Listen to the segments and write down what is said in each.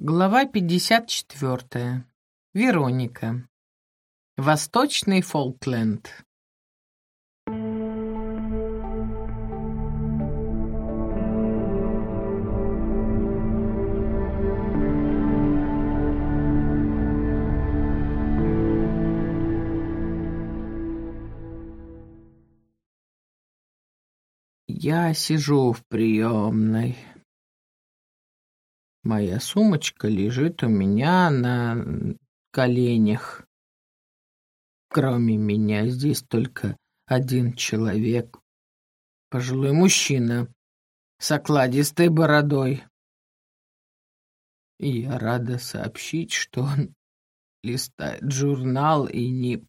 Глава 54. Вероника. Восточный Фолкленд. Я сижу в приемной. Моя сумочка лежит у меня на коленях. Кроме меня здесь только один человек. Пожилой мужчина с окладистой бородой. И я рада сообщить, что он листает журнал и не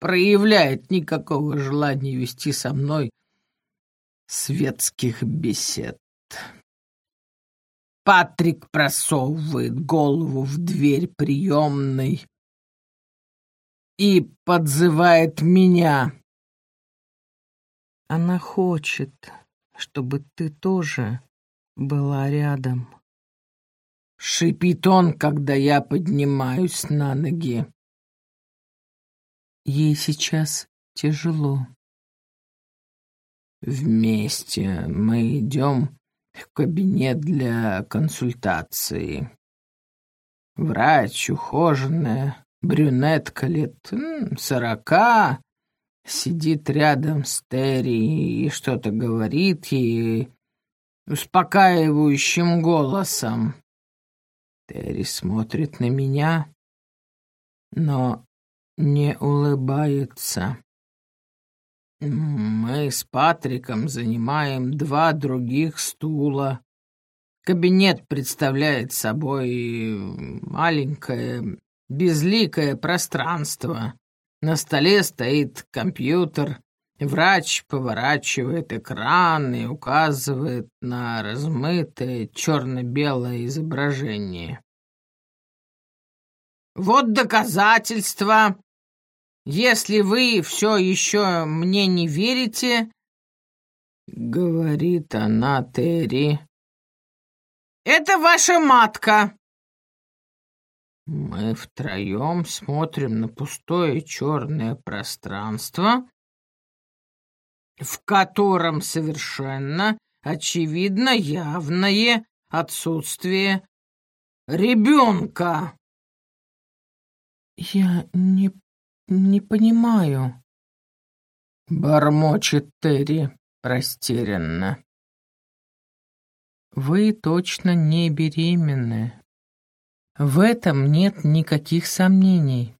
проявляет никакого желания вести со мной светских бесед. Патрик просовывает голову в дверь приемной и подзывает меня. Она хочет, чтобы ты тоже была рядом. Шипит он, когда я поднимаюсь на ноги. Ей сейчас тяжело. Вместе мы идем кабинет для консультации. Врач ухоженная, брюнетка лет сорока, сидит рядом с Терри и что-то говорит ей успокаивающим голосом. Терри смотрит на меня, но не улыбается. Мы с Патриком занимаем два других стула. Кабинет представляет собой маленькое, безликое пространство. На столе стоит компьютер. Врач поворачивает экран и указывает на размытое черно-белое изображение. «Вот доказательства если вы все еще мне не верите, — говорит она Терри, — это ваша матка. Мы втроем смотрим на пустое черное пространство, в котором совершенно очевидно явное отсутствие ребенка. «Я не «Не понимаю», — бормочет Терри растерянно. «Вы точно не беременны. В этом нет никаких сомнений.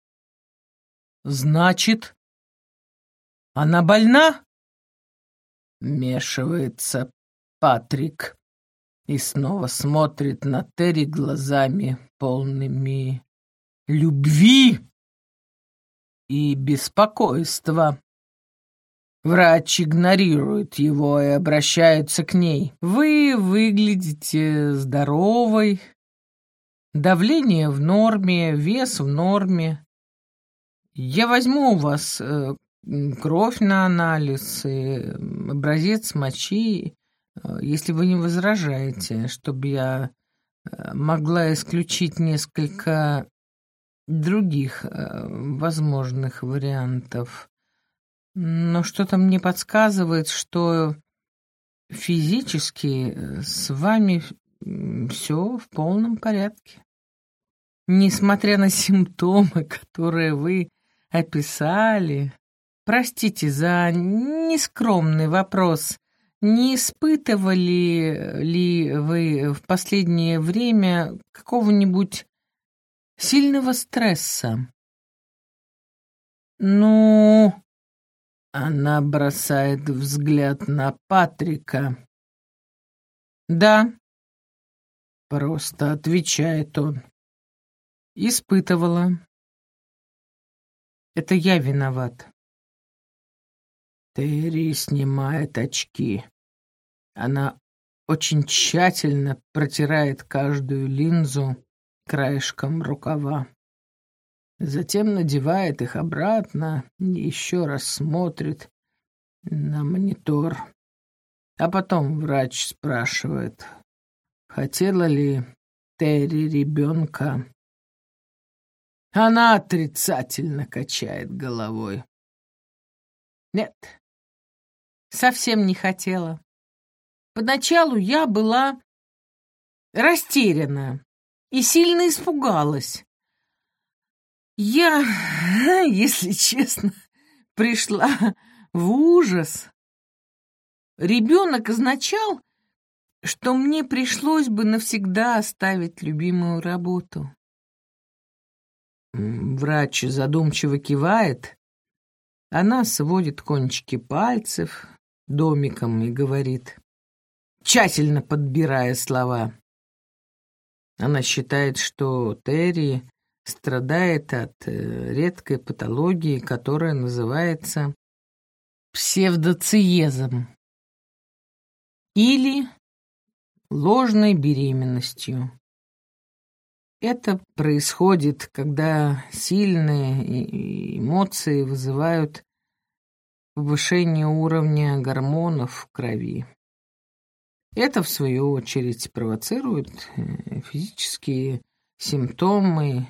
Значит, она больна?» Мешивается Патрик и снова смотрит на Терри глазами полными любви и беспокойства. Врач игнорирует его и обращается к ней. «Вы выглядите здоровой. Давление в норме, вес в норме. Я возьму у вас э, кровь на анализ, и образец мочи, э, если вы не возражаете, чтобы я э, могла исключить несколько других э, возможных вариантов. Но что-то мне подсказывает, что физически э, с вами все в полном порядке. Несмотря на симптомы, которые вы описали, простите за нескромный вопрос, не испытывали ли вы в последнее время какого-нибудь сильного стресса. «Ну...» Она бросает взгляд на Патрика. «Да», — просто отвечает он. «Испытывала. Это я виноват». Терри снимает очки. Она очень тщательно протирает каждую линзу, краешком рукава. Затем надевает их обратно и еще раз смотрит на монитор. А потом врач спрашивает, хотела ли Терри ребенка. Она отрицательно качает головой. Нет, совсем не хотела. Поначалу я была растеряна и сильно испугалась. Я, если честно, пришла в ужас. Ребенок означал, что мне пришлось бы навсегда оставить любимую работу. Врач задумчиво кивает. Она сводит кончики пальцев домиком и говорит, тщательно подбирая слова. Она считает, что Терри страдает от э, редкой патологии, которая называется псевдоциезом или ложной беременностью. Это происходит, когда сильные эмоции вызывают повышение уровня гормонов в крови. Это, в свою очередь, провоцирует э, физические симптомы,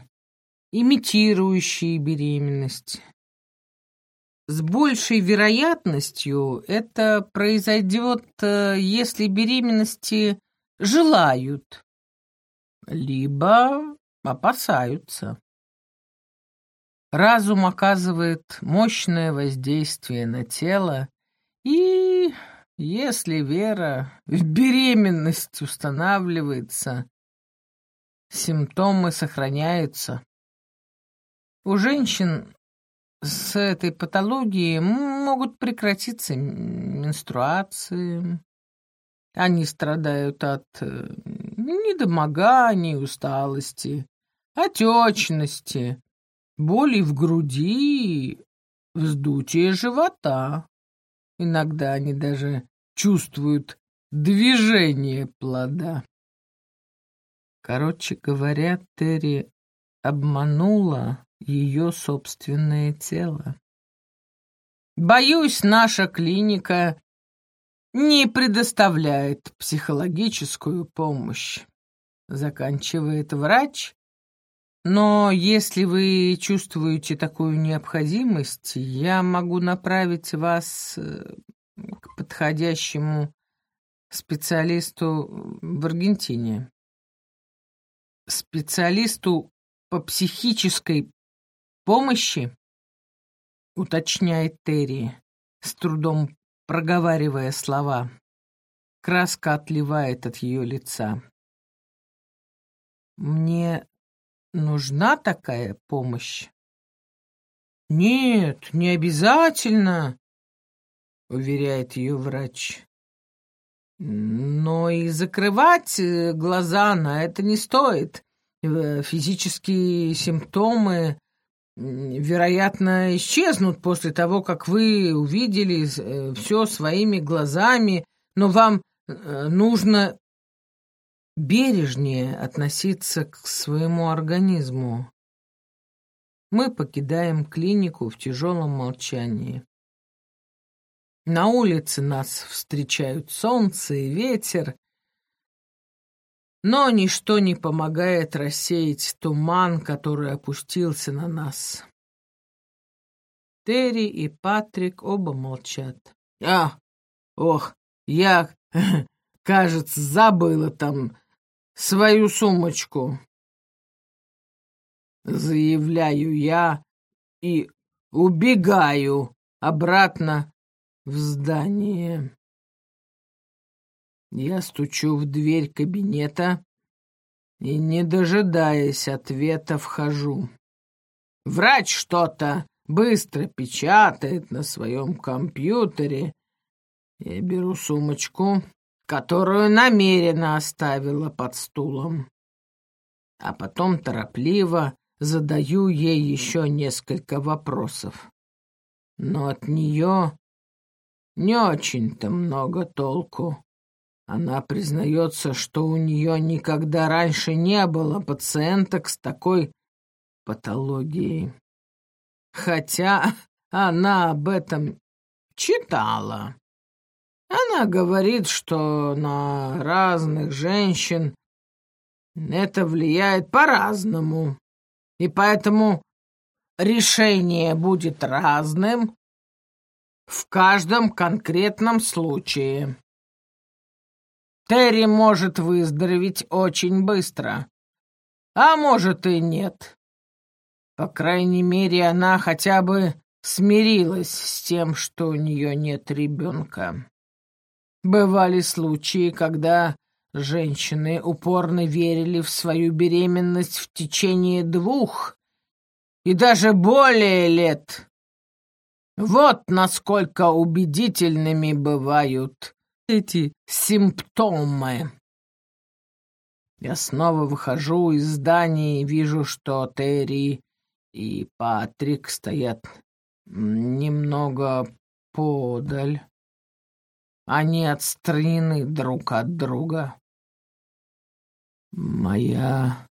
имитирующие беременность. С большей вероятностью это произойдет, э, если беременности желают, либо опасаются. Разум оказывает мощное воздействие на тело, и если вера в беременность устанавливается, симптомы сохраняются. У женщин с этой патологией могут прекратиться менструации. Они страдают от э, недомоганий, усталости, отечности, боли в груди, вздутия живота. Иногда они даже чувствуют движение плода. Короче говоря, Терри обманула ее собственное тело. Боюсь, наша клиника не предоставляет психологическую помощь, заканчивает врач. Но если вы чувствуете такую необходимость, я могу направить вас э, к подходящему специалисту в Аргентине. Специалисту по психической помощи, уточняет Терри, с трудом проговаривая слова. Краска отливает от ее лица. Мне нужна такая помощь? Нет, не обязательно, уверяет ее врач. Но и закрывать э, глаза на это не стоит. Э, физические симптомы, вероятно, исчезнут после того, как вы увидели э, все своими глазами, но вам нужно бережнее относиться к своему организму. Мы покидаем клинику в тяжелом молчании. На улице нас встречают солнце и ветер, но ничто не помогает рассеять туман, который опустился на нас. Терри и Патрик оба молчат. «А, ох, я, кажется, забыла там свою сумочку», — заявляю я и убегаю обратно в здание. Я стучу в дверь кабинета и, не дожидаясь ответа, вхожу. Врач что-то быстро печатает на своем компьютере. Я беру сумочку, которую намеренно оставила под стулом, а потом торопливо задаю ей еще несколько вопросов. Но от нее не очень-то много толку. Она признается, что у нее никогда раньше не было пациенток с такой патологией. Хотя она об этом читала. Она говорит, что на разных женщин Это влияет по-разному, и поэтому решение будет разным в каждом конкретном случае. Терри может выздороветь очень быстро, а может и нет. По крайней мере, она хотя бы смирилась с тем, что у нее нет ребенка. Бывали случаи, когда женщины упорно верили в свою беременность в течение двух и даже более лет. Вот насколько убедительными бывают эти симптомы. Я снова выхожу из здания и вижу, что Терри и Патрик стоят немного подаль. Они отстранены друг от друга. Моя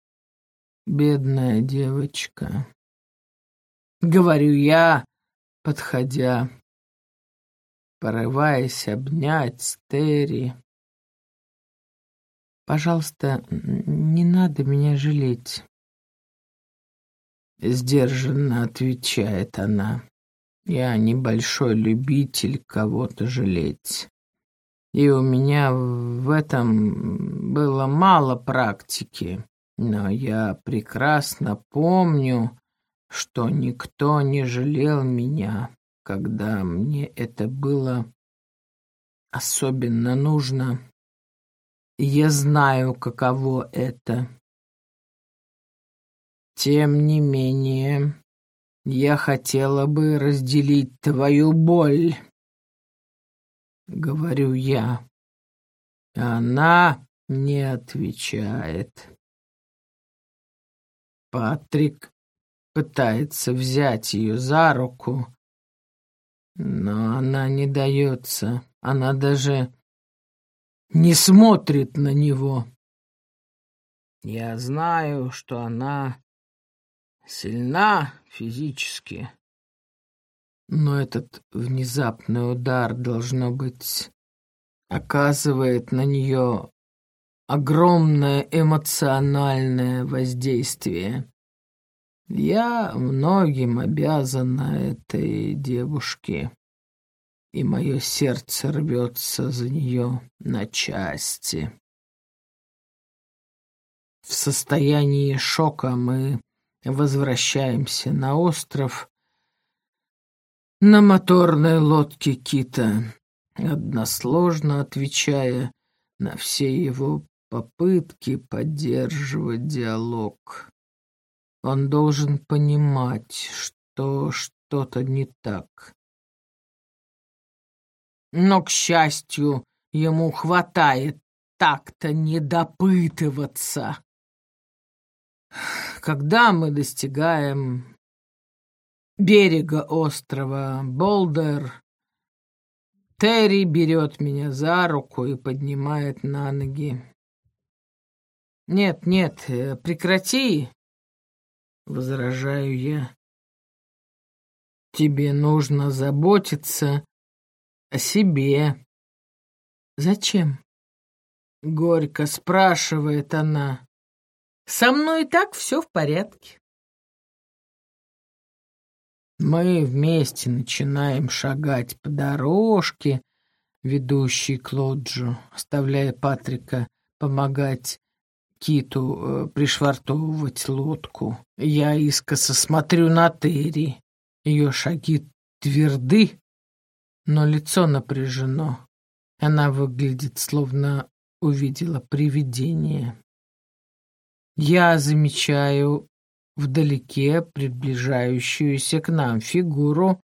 бедная девочка. Говорю я, подходя, порываясь обнять Терри. Пожалуйста, не надо меня жалеть. Сдержанно отвечает она. Я небольшой любитель кого-то жалеть. И у меня в этом было мало практики. Но я прекрасно помню, что никто не жалел меня, когда мне это было особенно нужно. Я знаю, каково это. Тем не менее, я хотела бы разделить твою боль, говорю я. Она не отвечает. Патрик пытается взять ее за руку, но она не дается. Она даже не смотрит на него. Я знаю, что она сильна физически. Но этот внезапный удар, должно быть, оказывает на нее огромное эмоциональное воздействие. Я многим обязана этой девушке, и мое сердце рвется за нее на части. В состоянии шока мы возвращаемся на остров на моторной лодке Кита, односложно отвечая на все его попытки поддерживать диалог. Он должен понимать, что что-то не так. Но, к счастью, ему хватает так-то не. Когда мы достигаем берега острова Болдер, Терри берет меня за руку и поднимает на ноги. «Нет, нет, э, прекрати!» — возражаю я. «Тебе нужно заботиться о себе». «Зачем?» — горько спрашивает она. Со мной и так все в порядке. Мы вместе начинаем шагать по дорожке, ведущей к лоджу, оставляя Патрика помогать Киту э, пришвартовывать лодку. Я искоса смотрю на Терри. Ее шаги тверды, но лицо напряжено. Она выглядит, словно увидела привидение. Я замечаю вдалеке приближающуюся к нам фигуру.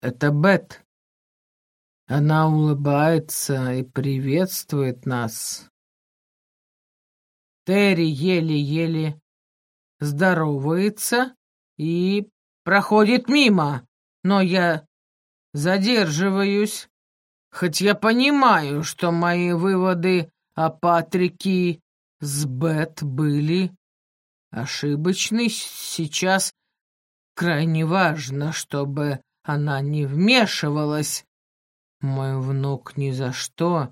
Это Бет. Она улыбается и приветствует нас. Терри еле-еле здоровается и проходит мимо, но я задерживаюсь, хоть я понимаю, что мои выводы о Патрике с Бет были ошибочны. Сейчас крайне важно, чтобы она не вмешивалась. Мой внук ни за что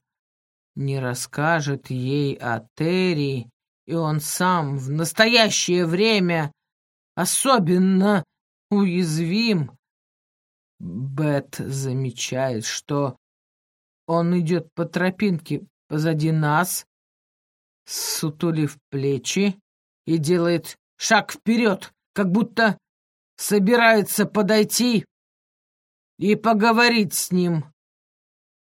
не расскажет ей о Терри и он сам в настоящее время особенно уязвим. Бет замечает, что он идет по тропинке позади нас, сутулив плечи, и делает шаг вперед, как будто собирается подойти и поговорить с ним.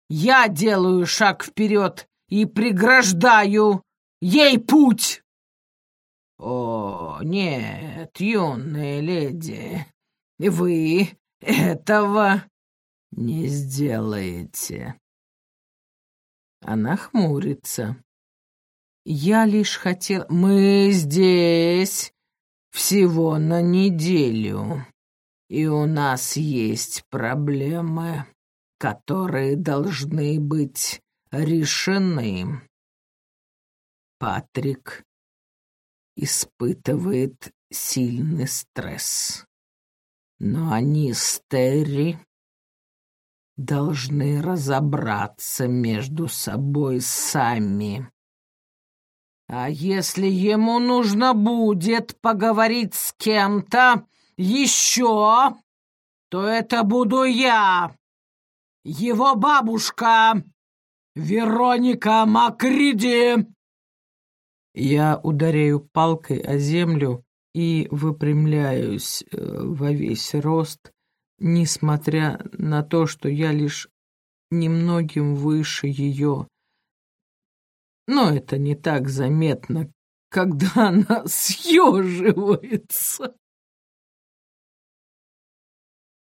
Я делаю шаг вперед и преграждаю ей путь. О, нет, юная леди, вы этого не сделаете. Она хмурится. Я лишь хотел... Мы здесь всего на неделю, и у нас есть проблемы, которые должны быть решены. Патрик испытывает сильный стресс. Но они с Терри должны разобраться между собой сами. А если ему нужно будет поговорить с кем-то еще, то это буду я, его бабушка, Вероника Макриди. Я ударяю палкой о землю и выпрямляюсь э, во весь рост, несмотря на то, что я лишь немногим выше ее. Но это не так заметно, когда она съеживается.